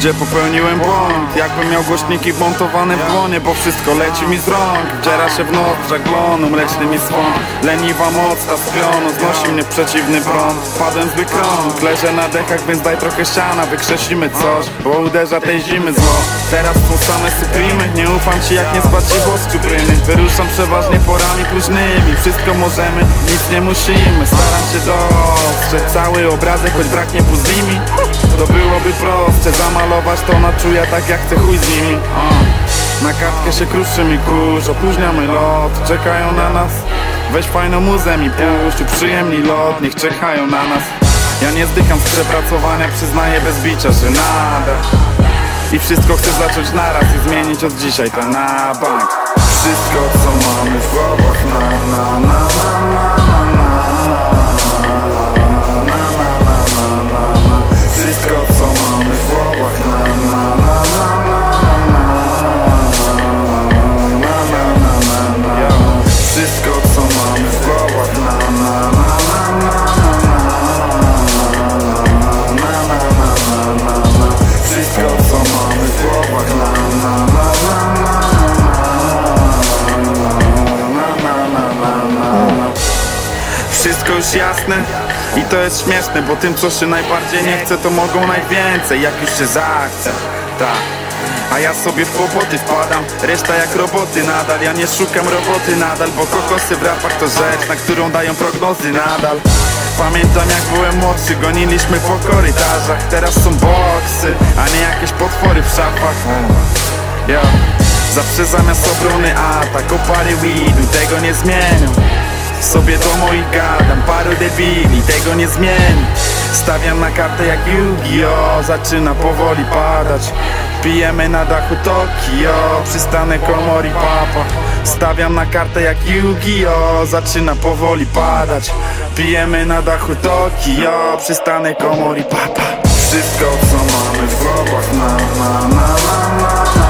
gdzie popełniłem błąd. Jakbym miał głośniki wmontowane w dłonie Bo wszystko leci mi z rąk. Wdziera się w noc żaglonu, mleczny mi swąd Leniwa moc, ta spionu Znosi mnie przeciwny prąd. Padłem z wykrąg, leżę na dekach Więc daj trochę ściana, wykrzesimy coś Bo uderza tej zimy zło. Teraz są same supremy Nie ufam ci jak nie spać ci włos czupryny Wyruszam przeważnie porami próżnymi Wszystko możemy, nic nie musimy. Staram się dostrzec cały obrazek Choć braknie puzlimi To byłoby proste Zamalować to na czuja tak jak chcę chuj z nimi. A. Na kartkę się kruszy mi kurz Opóźniamy lot, czekają na nas. Weź fajną muzę mi puszcz Przyjemni lot, niech czekają na nas. Ja nie zdycham z przepracowania Przyznaję bez bicia, że nada. I wszystko chcę zacząć naraz i zmienić od dzisiaj to na bank. Wszystko co mamy w głowach na na na na na Już jasne i to jest śmieszne Bo tym co się najbardziej nie chce to mogą najwięcej Jak już się zachce, tak. A ja sobie w kłopoty wpadam Reszta jak roboty nadal. Ja nie szukam roboty nadal Bo kokosy w rapach to rzecz Na którą dają prognozy nadal. Pamiętam jak byłem młodszy Goniliśmy po korytarzach. Teraz są boksy A nie jakieś potwory w szafach. Ja. Zawsze zamiast obrony atak Opary weedu Tego nie zmienię sobie do moich gadam Paru debili, tego nie zmieni Stawiam na kartę jak Yu-Gi-Oh! Zaczyna powoli padać Pijemy na dachu Tokio Przystanek Komori Papa Stawiam na kartę jak Yu-Gi-Oh! Zaczyna powoli padać Pijemy na dachu Tokio Przystanek Komori Papa Wszystko co mamy w głowach na na na na, na.